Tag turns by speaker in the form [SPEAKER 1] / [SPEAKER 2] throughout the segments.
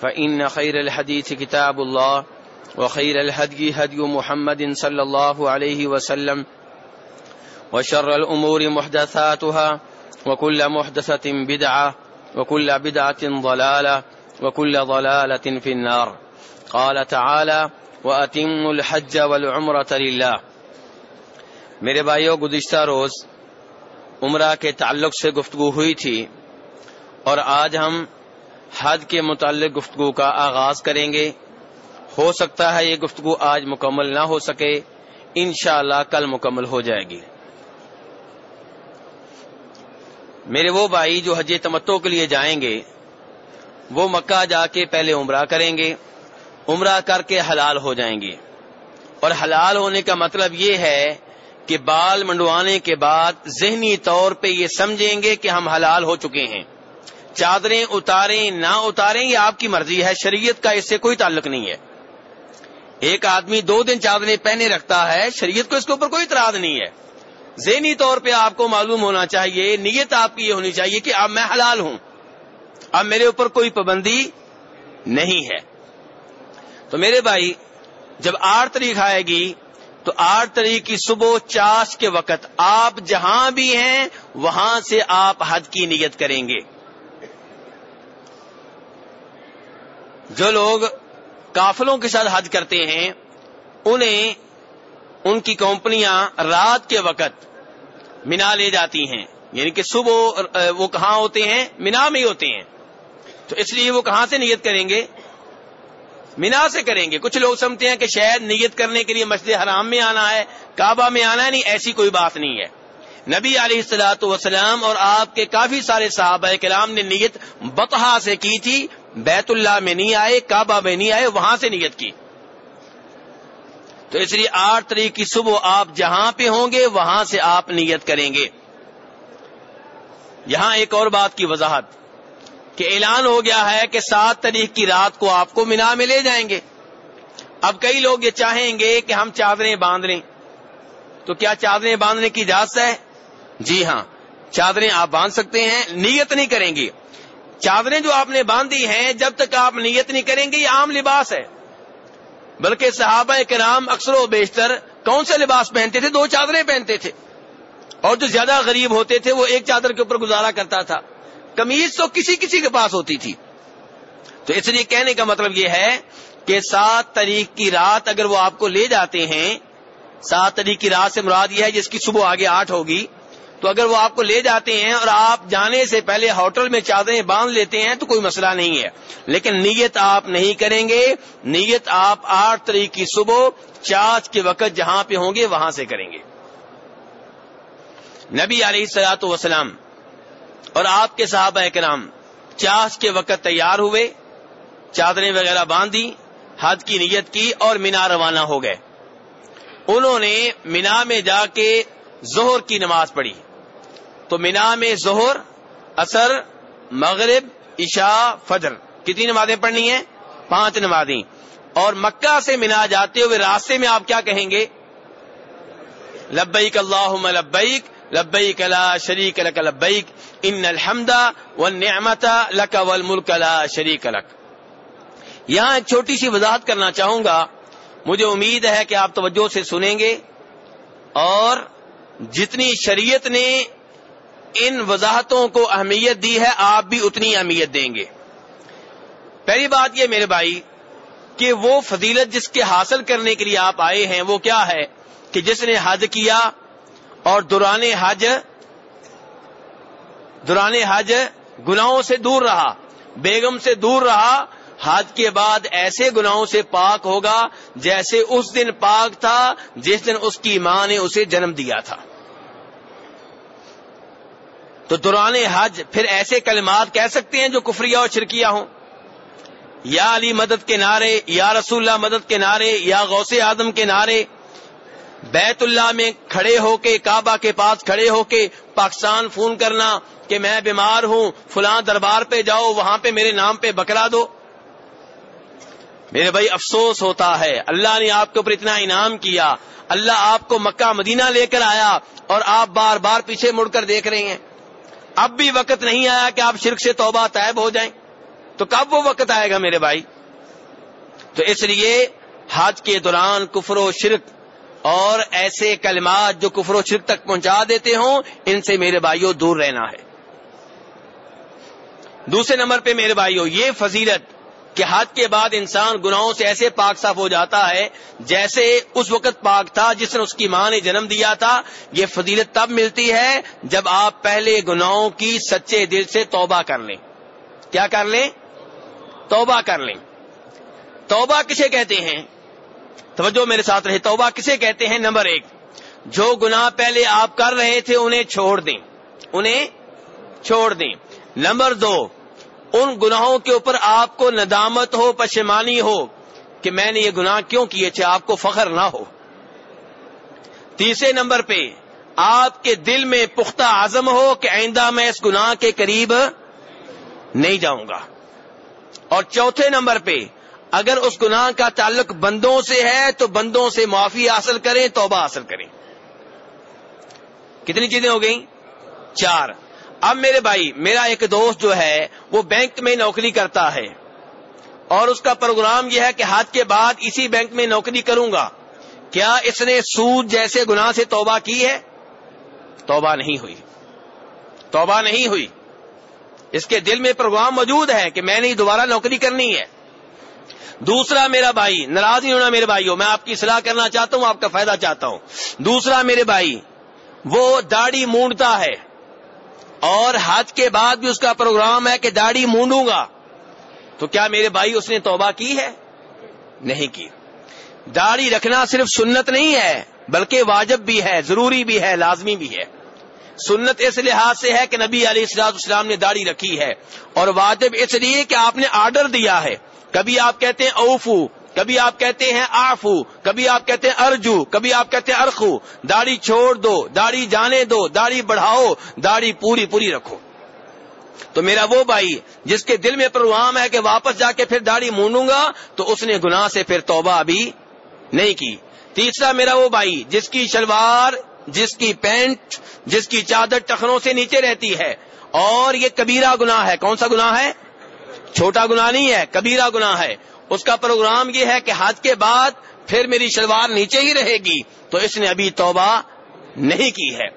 [SPEAKER 1] فإن خير الحديث كتاب الله وخير الهدي هدي محمد صلى الله عليه وسلم وشر الأمور محدثاتها وكل محدثة بدعة وكل بدعة ضلالة وكل ضلالة في النار. قال تعالى وأتم الحج والعمرة لله. میرے بھائیوں گزشتہ روز عمرہ کے تعلق سے گفتگو ہوئی تھی اور آج ہم حد کے متعلق گفتگو کا آغاز کریں گے۔ ہو سکتا ہے یہ گفتگو آج مکمل نہ ہو سکے۔ انشاءاللہ کل مکمل ہو جائے گی۔ میرے وہ بھائی جو حج تمتو کے لیے جائیں گے، وہ مکہ جا کے پہلے عمرہ کریں گے۔ عمرہ کر کے حلال ہو جائیں گے۔ اور حلال ہونے کا مطلب یہ ہے کہ بال منڈوانے کے بعد ذہنی طور پہ یہ سمجھیں گے کہ ہم حلال ہو چکے ہیں۔ چادریں اتاریں، نہ اتاریں، یہ آپ کی مرضی ہے، شریعت کا اس سے کوئی تعلق نہیں ہے۔ ایک آدمی دو دن چادریں پہنے رکھتا ہے، شریعت کو اس کے اوپر کوئی اطراض نہیں ہے۔ ذہنی طور پہ آپ کو معلوم ہونا چاہیے، نیت آپ کی یہ ہونی چاہیے کہ اب میں حلال ہوں، اب میرے اوپر کوئی پابندی نہیں ہے۔ تو میرے بھائی، جب آٹھ تاریخ آئے گی، تو آٹھ تاریخ کی صبح چاش کے وقت آپ جہاں بھی ہیں، وہاں سے آپ حج کی نیت کریں گے۔ جو لوگ کافلوں کے ساتھ حج کرتے ہیں، انہیں ان کی کمپنیاں رات کے وقت مینا لے جاتی ہیں۔ یعنی کہ صبح وہ کہاں ہوتے ہیں؟ مینا میں ہی ہوتے ہیں۔ تو اس لیے وہ کہاں سے نیت کریں گے؟ مینا سے کریں گے۔ کچھ لوگ سمجھتے ہیں کہ شاید نیت کرنے کے لیے مسجد حرام میں آنا ہے، کعبہ میں آنا ہے، نہیں، ایسی کوئی بات نہیں ہے۔ نبی علیہ السلاۃ وسلام اور آپ کے کافی سارے صحابہ کلام نے نیت بتہا سے کی تھی۔ بیت اللہ میں نہیں آئے، کعبہ میں نہیں آئے، وہاں سے نیت کی۔ تو اس لیے آٹھ تاریخ کی صبح آپ جہاں پہ ہوں گے، وہاں سے آپ نیت کریں گے۔ یہاں ایک اور بات کی وضاحت، کہ اعلان ہو گیا ہے کہ سات تاریخ کی رات کو آپ کو مینا میں لے جائیں گے۔ اب کئی لوگ یہ چاہیں گے کہ ہم چادریں باندھ لیں۔ تو کیا چادریں باندھنے کی اجازت ہے؟ جی ہاں چادریں آپ باندھ سکتے ہیں، نیت نہیں کریں گے۔ چادریں جو آپ نے باندھی ہیں، جب تک آپ نیت نہیں کریں گے، یہ عام لباس ہے۔ بلکہ صحابہ کرام اکثر و بیشتر کون سے لباس پہنتے تھے؟ دو چادریں پہنتے تھے۔ اور جو زیادہ غریب ہوتے تھے، وہ ایک چادر کے اوپر گزارا کرتا تھا۔ کمیز تو کسی کسی کے پاس ہوتی تھی۔ تو اس لیے کہنے کا مطلب یہ ہے کہ سات تاریخ کی رات اگر وہ آپ کو لے جاتے ہیں، سات تاریخ کی رات سے مراد یہ ہے جس کی صبح آگے آٹھ ہوگی تو اگر وہ آپ کو لے جاتے ہیں اور آپ جانے سے پہلے ہوٹل میں چادریں باندھ لیتے ہیں تو کوئی مسئلہ نہیں ہے۔ لیکن نیت آپ نہیں کریں گے۔ نیت آپ آٹھ تاریخ کی صبح چاچ کے وقت جہاں پہ ہوں گے وہاں سے کریں گے۔ نبی علیہ سلاۃ وسلام اور آپ کے صحابہ کرام چاش کے وقت تیار ہوئے، چادریں وغیرہ باندھی حد کی نیت کی اور مینا روانہ ہو گئے۔ انہوں نے مینا میں جا کے زہر کی نماز پڑھی۔ تو مینا میں زہر اثر مغرب، عشاء، فجر۔ کتنی نمازیں پڑھنی ہیں؟ پانچ نمازیں۔ اور مکہ سے مینا جاتے ہوئے راستے میں آپ کیا کہیں گے؟ لبیک اللہ لبیک لبیک لا شریک لک لبیک، ان الحمد والنعمت لک والملک لا شریک لک۔ یہاں ایک چھوٹی سی وضاحت کرنا چاہوں گا۔ مجھے امید ہے کہ آپ توجہ سے سنیں گے۔ اور جتنی شریعت نے ان وضاحتوں کو اہمیت دی ہے، آپ بھی اتنی اہمیت دیں گے۔ پہلی بات یہ میرے بھائی، کہ وہ فضیلت جس کے حاصل کرنے کے لیے آپ آئے ہیں، وہ کیا ہے؟ کہ جس نے حج کیا اور دوران حج دوران حج گناہوں سے دور رہا، بیگم سے دور رہا، حج کے بعد ایسے گناہوں سے پاک ہوگا جیسے اس دن پاک تھا جس دن اس کی ماں نے اسے جنم دیا تھا۔ تو دوران حج پھر ایسے کلمات کہہ سکتے ہیں جو کفریا اور چھرکیا ہوں۔ یا علی مدد کے نعرے، یا رسول اللہ مدد کے نعرے، یا غوث آدم کے نعرے۔ بیت اللہ میں کھڑے ہو کے، کعبہ کے پاس کھڑے ہو کے پاکستان فون کرنا کہ میں بیمار ہوں، فلاں دربار پہ جاؤ، وہاں پہ میرے نام پہ بکرا دو۔ میرے بھائی، افسوس ہوتا ہے۔ اللہ نے آپ کے اوپر اتنا انعام کیا۔ اللہ آپ کو مکہ مدینہ لے کر آیا اور آپ بار بار پیچھے مڑ کر دیکھ رہے ہیں۔ اب بھی وقت نہیں آیا کہ آپ شرک سے توبہ طائب ہو جائیں۔ تو کب وہ وقت آئے گا میرے بھائی؟ تو اس لیے حج کے دوران کفر و شرک اور ایسے کلمات جو کفر و شرک تک پہنچا دیتے ہوں، ان سے میرے بھائیوں دور رہنا ہے۔ دوسرے نمبر پہ میرے بھائیوں یہ فضیلت کہ حج کے بعد انسان گناہوں سے ایسے پاک صاف ہو جاتا ہے جیسے اس وقت پاک تھا جس نے اس کی ماں نے جنم دیا تھا۔ یہ فضیلت تب ملتی ہے جب آپ پہلے گناہوں کی سچے دل سے توبہ کر لیں۔ کیا کر لیں؟ توبہ کر لیں۔ توبہ کسے کہتے ہیں؟ توجہ میرے ساتھ رہے۔ توبہ کسے کہتے ہیں؟ نمبر ایک، جو گناہ پہلے آپ کر رہے تھے انہیں چھوڑ دیں۔ انہیں چھوڑ دیں۔ نمبر دو ان گناہوں کے اوپر آپ کو ندامت ہو پشمانی ہو کہ میں نے یہ گناہ کیوں کیے تھے؟ آپ کو فخر نہ ہو۔ تیسرے نمبر پہ، آپ کے دل میں پختہ عزم ہو کہ آئندہ میں اس گناہ کے قریب نہیں جاؤں گا۔ اور چوتھے نمبر پہ، اگر اس گناہ کا تعلق بندوں سے ہے تو بندوں سے معافی حاصل کریں، توبہ حاصل کریں۔ کتنی چیزیں ہو گئیں؟ چار۔ اب میرے بھائی، میرا ایک دوست جو ہے، وہ بینک میں نوکری کرتا ہے۔ اور اس کا پروگرام یہ ہے کہ ہاتھ کے بعد اسی بینک میں نوکری کروں گا۔ کیا اس نے سود جیسے گناہ سے توبہ کی ہے؟ توبہ نہیں ہوئی۔ توبہ نہیں ہوئی۔ اس کے دل میں پروگرام موجود ہے کہ میں نے دوبارہ نوکری کرنی ہے۔ دوسرا میرا بھائی، ناراض نہیں ہونا میرے بھائی ہو میں آپ کی صلاح کرنا چاہتا ہوں، آپ کا فائدہ چاہتا ہوں۔ دوسرا میرے بھائی، وہ داڑھی مونڈتا ہے۔ اور حج کے بعد بھی اس کا پروگرام ہے کہ داڑھی مونڈوں گا۔ تو کیا میرے بھائی اس نے توبہ کی ہے؟ نہیں کی۔ داڑھی رکھنا صرف سنت نہیں ہے، بلکہ واجب بھی ہے، ضروری بھی ہے، لازمی بھی ہے۔ سنت اس لحاظ سے ہے کہ نبی علی السلاط اسلام نے داڑھی رکھی ہے۔ اور واجب اس لیے کہ آپ نے آرڈر دیا ہے۔ کبھی آپ کہتے ہیں اوفو کبھی آپ کہتے ہیں آفو، کبھی آپ کہتے ہیں ارجو، کبھی آپ کہتے ہیں ارخو، داڑھی چھوڑ دو، داڑھی جانے دو، داڑھی بڑھاؤ، داڑھی پوری پوری رکھو۔ تو میرا وہ بھائی جس کے دل میں پروام ہے کہ واپس جا کے پھر داڑھی مونوں گا، تو اس نے گناہ سے پھر توبہ ابھی نہیں کی۔ تیسرا میرا وہ بھائی جس کی شلوار، جس کی پینٹ، جس کی چادر ٹخنوں سے نیچے رہتی ہے۔ اور یہ کبیرہ گناہ ہے۔ کون سا گناہ ہے؟ چھوٹا گناہ نہیں ہے، کبیرہ گناہ ہے۔ اس کا پروگرام یہ ہے کہ حج کے بعد پھر میری شلوار نیچے ہی رہے گی، تو اس نے ابھی توبہ نہیں کی ہے۔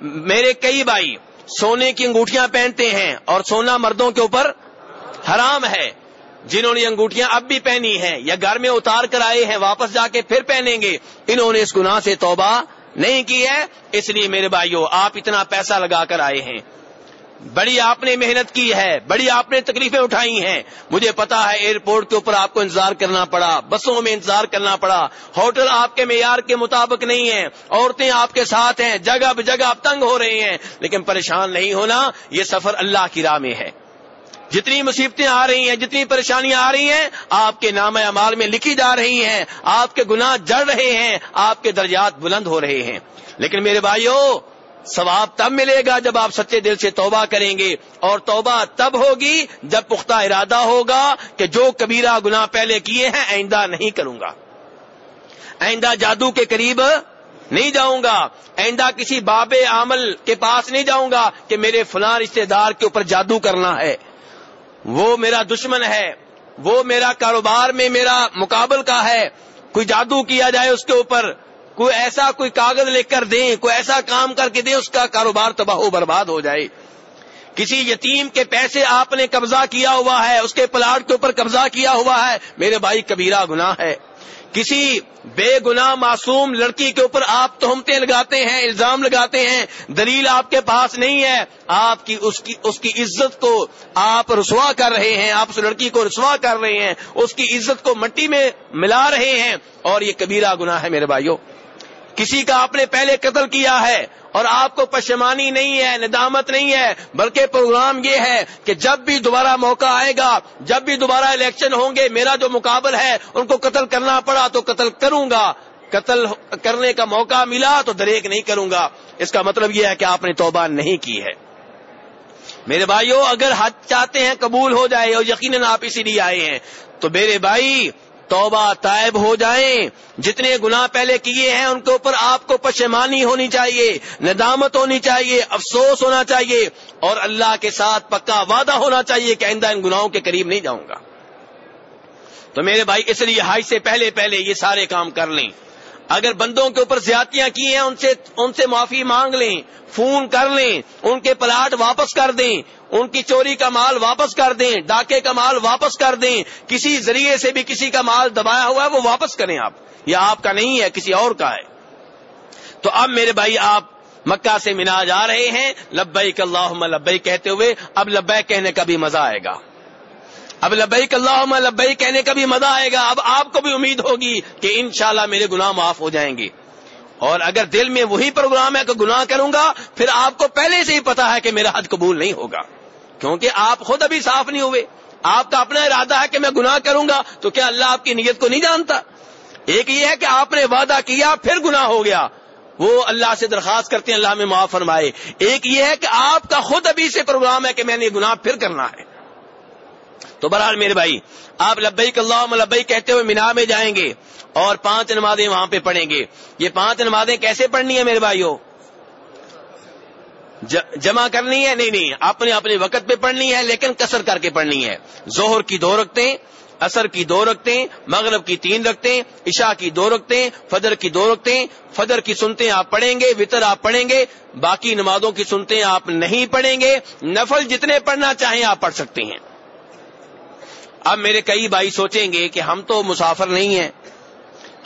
[SPEAKER 1] میرے کئی بھائی سونے کی انگوٹھیاں پہنتے ہیں اور سونا مردوں کے اوپر حرام ہے۔ جنہوں نے انگوٹھیاں اب بھی پہنی ہیں یا گھر میں اتار کر آئے ہیں، واپس جا کے پھر پہنیں گے، انہوں نے اس گناہ سے توبہ نہیں کی ہے۔ اس لیے میرے بھائیوں آپ اتنا پیسہ لگا کر آئے ہیں۔ بڑی آپ نے محنت کی ہے، بڑی آپ نے تکلیفیں اٹھائی ہیں۔ مجھے پتا ہے ایئرپورٹ کے اوپر آپ کو انتظار کرنا پڑا، بسوں میں انتظار کرنا پڑا۔ ہوٹل آپ کے معیار کے مطابق نہیں ہے عورتیں آپ کے ساتھ ہیں، جگہ جگہ آپ تنگ ہو رہے ہیں۔ لیکن پریشان نہیں ہونا، یہ سفر اللہ کی راہ میں ہے۔ جتنی مصیبتیں آ رہی ہیں، جتنی پریشانیاں آ رہی ہیں، آپ کے نام امال میں لکھی جا رہی ہیں۔ آپ کے گناہ جڑ رہے ہیں، آپ کے درجات بلند ہو رہے ہیں۔ لیکن میرے بھائیوں ثواب تب ملے گا جب آپ سچے دل سے توبہ کریں گے اور توبہ تب ہوگی جب پختہ ارادہ ہوگا کہ جو کبیرہ گناہ پہلے کیے ہیں آئندہ نہیں کروں گا۔ آئندہ جادو کے قریب نہیں جاؤں گا۔ آئندہ کسی باب عمل کے پاس نہیں جاؤں گا کہ میرے فلاں رشتے دار کے اوپر جادو کرنا ہے۔ وہ میرا دشمن ہے۔ وہ میرا کاروبار میں میرا مقابل کا ہے۔ کوئی جادو کیا جائے اس کے اوپر کوئی ایسا کوئی کاغذ لے کر دیں، کوئی ایسا کام کر کے دیں، اس کا کاروبار تباہ و برباد ہو جائے۔ کسی یتیم کے پیسے آپ نے قبضہ کیا ہوا ہے، اس کے پلاٹ کے اوپر قبضہ کیا ہوا ہے، میرے بھائی کبیرہ گناہ ہے۔ کسی بے گنا معصوم لڑکی کے اوپر آپ تہمتے لگاتے ہیں، الزام لگاتے ہیں، دلیل آپ کے پاس نہیں ہے، آپ کی اس کی اس کی عزت کو آپ رسوا کر رہے ہیں، آپ اس لڑکی کو رسوا کر رہے ہیں، اس کی عزت کو مٹی میں ملا رہے ہیں اور یہ کبیرہ گناہ ہے میرے بھائیوں۔ کسی کا آپ نے پہلے قتل کیا ہے اور آپ کو پشمانی نہیں ہے، ندامت نہیں ہے، بلکہ پروگرام یہ ہے کہ جب بھی دوبارہ موقع آئے گا، جب بھی دوبارہ الیکشن ہوں گے، میرا جو مقابل ہے، ان کو قتل کرنا پڑا تو قتل کروں گا۔ قتل کرنے کا موقع ملا تو دریک نہیں کروں گا۔ اس کا مطلب یہ ہے کہ آپ نے توبہ نہیں کی ہے۔ میرے بھائیوں اگر حج چاہتے ہیں قبول ہو جائے اور یقیناً آپ اسی لیے آئے ہیں، تو میرے بھائی توبہ طائب ہو جائیں۔ جتنے گناہ پہلے کیے ہیں، ان کے اوپر آپ کو پشمانی ہونی چاہیے، ندامت ہونی چاہیے، افسوس ہونا چاہیے، اور اللہ کے ساتھ پکا وعدہ ہونا چاہیے کہ آئندہ ان گناہوں کے قریب نہیں جاؤں گا۔ تو میرے بھائی، اس لیے حج سے پہلے پہلے یہ سارے کام کر لیں۔ اگر بندوں کے اوپر زیادتیاں کی ہیں، ان سے ان سے معافی مانگ لیں، فون کر لیں، ان کے پلاٹ واپس کر دیں، ان کی چوری کا مال واپس کر دیں، ڈاکے کا مال واپس کر دیں، کسی ذریعے سے بھی کسی کا مال دبایا ہوا ہے، وہ واپس کریں آپ، یا آپ کا نہیں ہے، کسی اور کا ہے۔ تو اب میرے بھائی، آپ مکہ سے منا جا رہے ہیں لبئی اللہ لبئی کہتے ہوئے، اب لبئی کہنے کا بھی مزہ آئے گا۔ اب لبئی اللہ لبئی کہنے کا بھی مزہ آئے گا۔ اب آپ کو بھی امید ہوگی کہ انشاءاللہ میرے گناہ معاف ہو جائیں گے۔ اور اگر دل میں وہی پروگرام ہے کہ گناہ کروں گا، پھر آپ کو پہلے سے ہی پتا ہے کہ میرا حد قبول نہیں ہوگا۔ کیونکہ آپ خود ابھی صاف نہیں ہوئے۔ آپ کا اپنا ارادہ ہے کہ میں گناہ کروں گا، تو کیا اللہ آپ کی نیت کو نہیں جانتا؟ ایک یہ ہے کہ آپ نے وعدہ کیا، پھر گناہ ہو گیا۔ وہ اللہ سے درخواست کرتے ہیں، اللہ میں معاف فرمائے۔ ایک یہ ہے کہ آپ کا خود ابھی سے پروگرام ہے کہ میں نے گناہ پھر کرنا ہے۔ تو بہرحال میرے بھائی، آپ لبئی اللہ لبئی کہتے ہوئے مینا میں جائیں گے اور پانچ نمازیں وہاں پہ پڑھیں گے۔ یہ پانچ نمازیں کیسے پڑھنی ہے میرے بھائیوں؟ جمع کرنی ہے؟ نہیں نہیں، اپنے اپنے وقت پہ پڑھنی ہے، لیکن کسر کر کے پڑھنی ہے۔ زہر کی دو رکھتے اثر کی دو رکھتے، مغرب کی تین رکھتے، عشاء کی دو رکھتے، فجر کی دو رکھتے۔ فجر کی سنتے آپ پڑھیں گے، وطر آپ پڑھیں گے، باقی نمازوں کی سنتے آپ نہیں پڑھیں گے۔ نفل جتنے پڑھنا چاہیں آپ پڑھ سکتے ہیں۔ اب میرے کئی بھائی سوچیں گے کہ ہم تو مسافر نہیں ہیں۔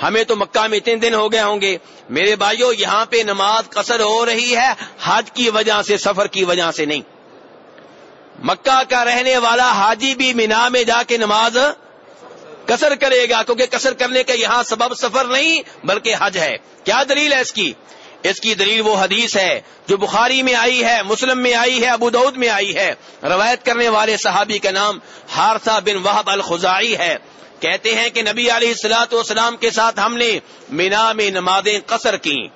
[SPEAKER 1] ہمیں تو مکہ میں اتنے دن ہو گئے ہوں گے۔ میرے بھائیوں یہاں پہ نماز قصر ہو رہی ہے، حج کی وجہ سے، سفر کی وجہ سے نہیں۔ مکہ کا رہنے والا حاجی بھی مینا میں جا کے نماز کسر کرے گا، کیونکہ کسر کرنے کا یہاں سبب سفر نہیں، بلکہ حج ہے۔ کیا دلیل ہے اس کی؟ اس کی دلیل وہ حدیث ہے جو بخاری میں آئی ہے، مسلم میں آئی ہے، ابو دعود میں آئی ہے۔ روایت کرنے والے صحابی کا نام ہارسا بن وحب الخزائی ہے۔ کہتے ہیں کہ نبی علیہ السلاۃ والسلام کے ساتھ ہم نے مینا میں نمازیں قصر کی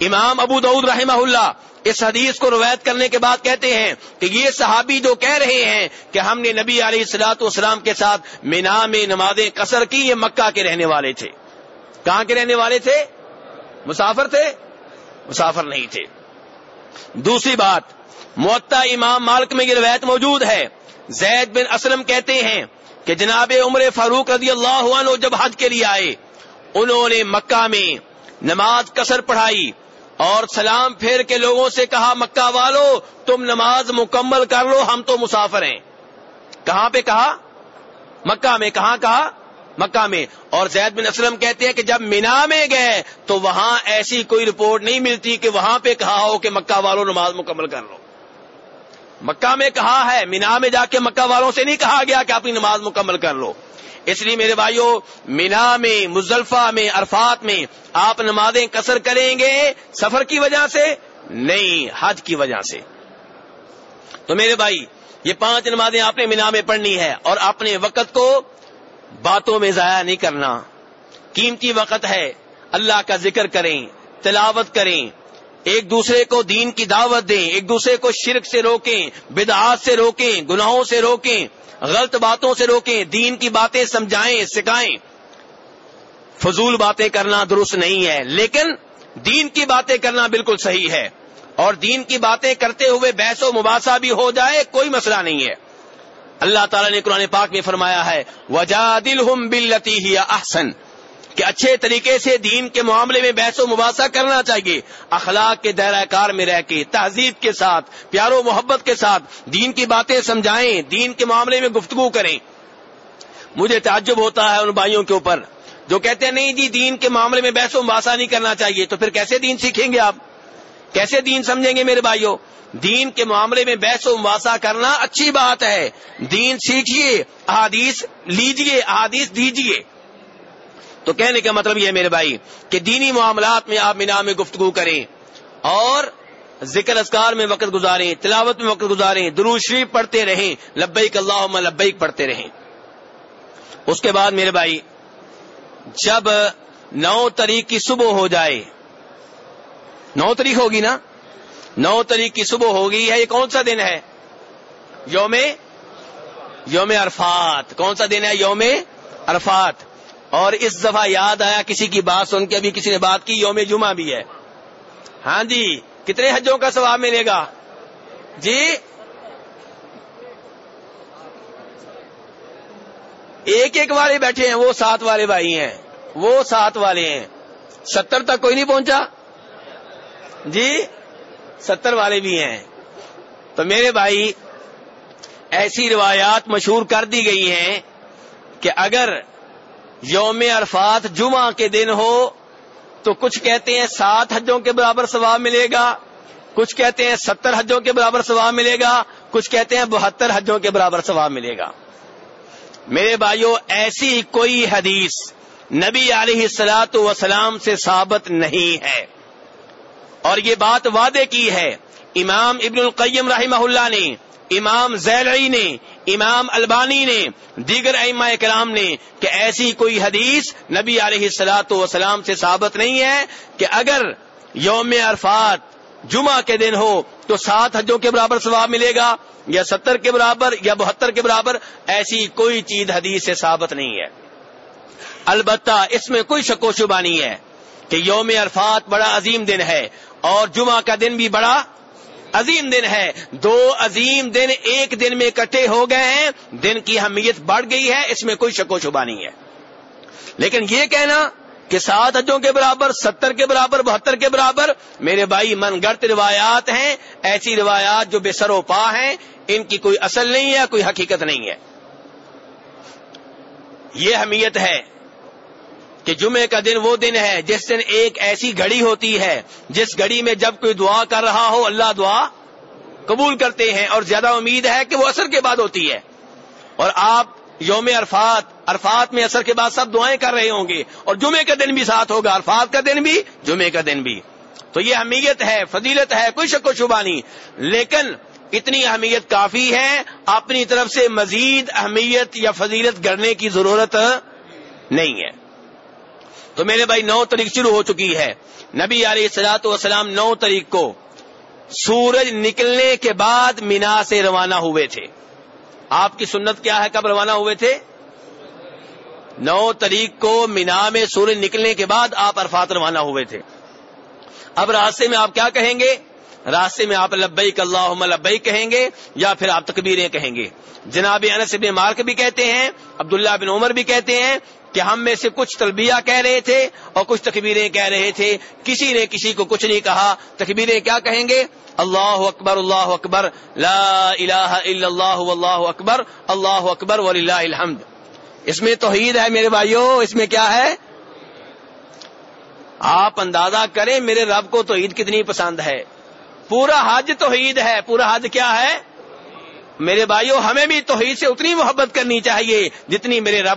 [SPEAKER 1] امام ابو دعود رحمہ اللہ اس حدیث کو روایت کرنے کے بعد کہتے ہیں کہ یہ صحابی جو کہہ رہے ہیں کہ ہم نے نبی علیہ السلاۃ والسلام کے ساتھ مینا میں نمازیں قصر کی یہ مکہ کے رہنے والے تھے۔ کہاں کے رہنے والے تھے؟ مسافر تھے؟ مسافر نہیں تھے۔ دوسری بات معطا امام مالک میں یہ روایت موجود ہے۔ زید بن اسلم کہتے ہیں کہ جناب عمر فاروق رضی اللہ عنہ جب حج کے لیے آئے، انہوں نے مکہ میں نماز کسر پڑھائی اور سلام پھیر کے لوگوں سے کہا، مکہ والو، تم نماز مکمل کر لو، ہم تو مسافر ہیں۔ کہاں پہ کہا؟ مکہ میں کہاں کہا؟ مکہ میں۔ اور زید بن اسلم کہتے ہیں کہ جب مینا میں گئے تو وہاں ایسی کوئی رپورٹ نہیں ملتی کہ وہاں پہ کہا ہو کہ مکہ والوں نماز مکمل کر لو۔ مکہ میں کہا ہے، مینا میں جا کے مکہ والوں سے نہیں کہا گیا کہ اپنی نماز مکمل کر لو۔ اس لیے میرے بھائیوں مینا میں مزلفہ میں، عرفات میں آپ نمازیں کسر کریں گے سفر کی وجہ سے، نہیں، حج کی وجہ سے۔ تو میرے بھائی، یہ پانچ نمازیں آپ نے مینا میں پڑھنی ہے اور اپنے وقت کو باتوں میں ضائع نہیں کرنا۔ قیمتی وقت ہے۔ اللہ کا ذکر کریں، تلاوت کریں۔ ایک دوسرے کو دین کی دعوت دیں، ایک دوسرے کو شرک سے روکیں، بدعات سے روکیں، گناہوں سے روکیں، غلط باتوں سے روکیں، دین کی باتیں سمجھائیں، سکھائیں۔ فضول باتیں کرنا درست نہیں ہے، لیکن دین کی باتیں کرنا بالکل صحیح ہے۔ اور دین کی باتیں کرتے ہوئے بحث و مباحثہ بھی ہو جائے، کوئی مسئلہ نہیں ہے۔ اللہ تعالیٰ نے قرآن پاک میں فرمایا ہے وجا دل ہم بلتی ہی احسن کہ اچھے طریقے سے دین کے معاملے میں بحث و مباحثہ کرنا چاہیے۔ اخلاق کے دائرہ کار میں رہ کے، تہذیب کے ساتھ، پیار و محبت کے ساتھ دین کی باتیں سمجھائیں، دین کے معاملے میں گفتگو کریں۔ مجھے تعجب ہوتا ہے ان بھائیوں کے اوپر جو کہتے ہیں، نہیں جی دین کے معاملے میں بحث و مباحثہ نہیں کرنا چاہیے، تو پھر کیسے دین سیکھیں گے آپ؟ کیسے دین سمجھیں گے میرے بھائیوں دین کے معاملے میں بحث و مباحثہ کرنا اچھی بات ہے۔ دین سیکھیے، احادیث لیجیے، احادیث دیجیے۔ تو کہنے کا مطلب یہ ہے میرے بھائی کہ دینی معاملات میں آپ مینا میں گفتگو کریں اور ذکر اسکار میں وقت گزاریں، تلاوت میں وقت گزاریں درو شریف پڑھتے رہیں، لبیک اللہ لبیک پڑھتے رہیں۔ اس کے بعد میرے بھائی، جب نو تاریخ کی صبح ہو جائے نو تاریخ ہوگی نا؟ نو تاریخ کی صبح ہوگی ہے یہ کون سا دن ہے؟ یوم یوم عرفات۔ کون سا دن ہے؟ یوم عرفات۔ اور اس دفعہ یاد آیا کسی کی بات سن کے، ابھی کسی نے بات کی، یوم جمعہ بھی ہے۔ ہاں جی کتنے حجوں کا ثواب ملے گا؟ جی؟ ایک ایک والے بیٹھے ہیں، وہ سات والے بھائی ہیں۔ وہ سات والے ہیں۔ ستر تک کوئی نہیں پہنچا؟ جی ستر والے بھی ہیں۔ تو میرے بھائی، ایسی روایات مشہور کر دی گئی ہیں کہ اگر یوم عرفات جمعہ کے دن ہو، تو کچھ کہتے ہیں سات حجوں کے برابر ثواب ملے گا، کچھ کہتے ہیں ستر حجوں کے برابر ثواب ملے گا، کچھ کہتے ہیں بہتر حجوں کے برابر ثواب ملے گا۔ میرے بھائیوں ایسی کوئی حدیث نبی علیہ السلاط وسلام سے ثابت نہیں ہے۔ اور یہ بات وعدے کی ہے۔ امام ابن القیم رحمہ اللہ نے، امام زیلعی نے، امام البانی نے، دیگر ائمہ کرام نے کہ ایسی کوئی حدیث نبی علیہ السلاط وسلام سے ثابت نہیں ہے کہ اگر یوم عرفات جمعہ کے دن ہو تو سات حجوں کے برابر ثواب ملے گا یا ستر کے برابر یا بہتر کے برابر، ایسی کوئی چیز حدیث سے ثابت نہیں ہے۔ البتہ اس میں کوئی شک و شبہ نہیں ہے کہ یوم عرفات بڑا عظیم دن ہے اور جمعہ کا دن بھی بڑا عظیم دن ہے۔ دو عظیم دن ایک دن میں اکٹھے ہو گئے ہیں۔ دن کی اہمیت بڑھ گئی ہے۔ اس میں کوئی شک و شبہ نہیں ہے۔ لیکن یہ کہنا کہ سات حجوں کے برابر، ستر کے برابر، بہتر کے برابر، میرے بھائی من گڑت روایات ہیں۔ ایسی روایات جو بے سر و پا ہیں، ان کی کوئی اصل نہیں ہے، کوئی حقیقت نہیں ہے۔ یہ اہمیت ہے۔ کہ جمعے کا دن وہ دن ہے جس دن ایک ایسی گھڑی ہوتی ہے، جس گھڑی میں جب کوئی دعا کر رہا ہو، اللہ دعا قبول کرتے ہیں اور زیادہ امید ہے کہ وہ اثر کے بعد ہوتی ہے۔ اور آپ یوم عرفات عرفات میں اثر کے بعد سب دعائیں کر رہے ہوں گے اور جمعے کا دن بھی ساتھ ہوگا، عرفات کا دن بھی جمعے کا دن بھی۔ تو یہ اہمیت ہے، فضیلت ہے، کوئی شک و شبہ نہیں۔ لیکن اتنی اہمیت کافی ہے، اپنی طرف سے مزید اہمیت یا فضیلت گڑنے کی ضرورت نہیں ہے۔ تو میرے بھائی نو تاریخ شروع ہو چکی ہے۔ نبی علیہ سلاۃ وسلام نو تاریخ کو سورج نکلنے کے بعد مینا سے روانہ ہوئے تھے۔ آپ کی سنت کیا ہے کب روانہ ہوئے تھے؟ نو تاریخ کو مینا میں سورج نکلنے کے بعد آپ عرفات روانہ ہوئے تھے۔ اب راستے میں آپ کیا کہیں گے؟ راستے میں آپ لبیک اللہ لبئی کہیں گے یا پھر آپ تکبیریں کہیں گے؟ جناب انس بن مارک بھی کہتے ہیں، عبداللہ بن عمر بھی کہتے ہیں کہ ہم میں سے کچھ تلبیہ کہہ رہے تھے اور کچھ تکبیریں کہہ رہے تھے۔ کسی نے کسی کو کچھ نہیں کہا۔ تکبیریں کیا کہیں گے؟ اللہ اکبر اللہ اکبر، لا الہ الا اللہ، واللہ اکبر، اللہ اکبر، وللہ الحمد۔ اس میں توحید ہے میرے بھائیوں اس میں کیا ہے؟ آپ اندازہ کریں میرے رب کو توحید کتنی پسند ہے۔ پورا حج توحید ہے۔ پورا حج کیا ہے؟ میرے بھائیوں ہمیں بھی توحید سے اتنی محبت کرنی چاہیے جتنی میرے رب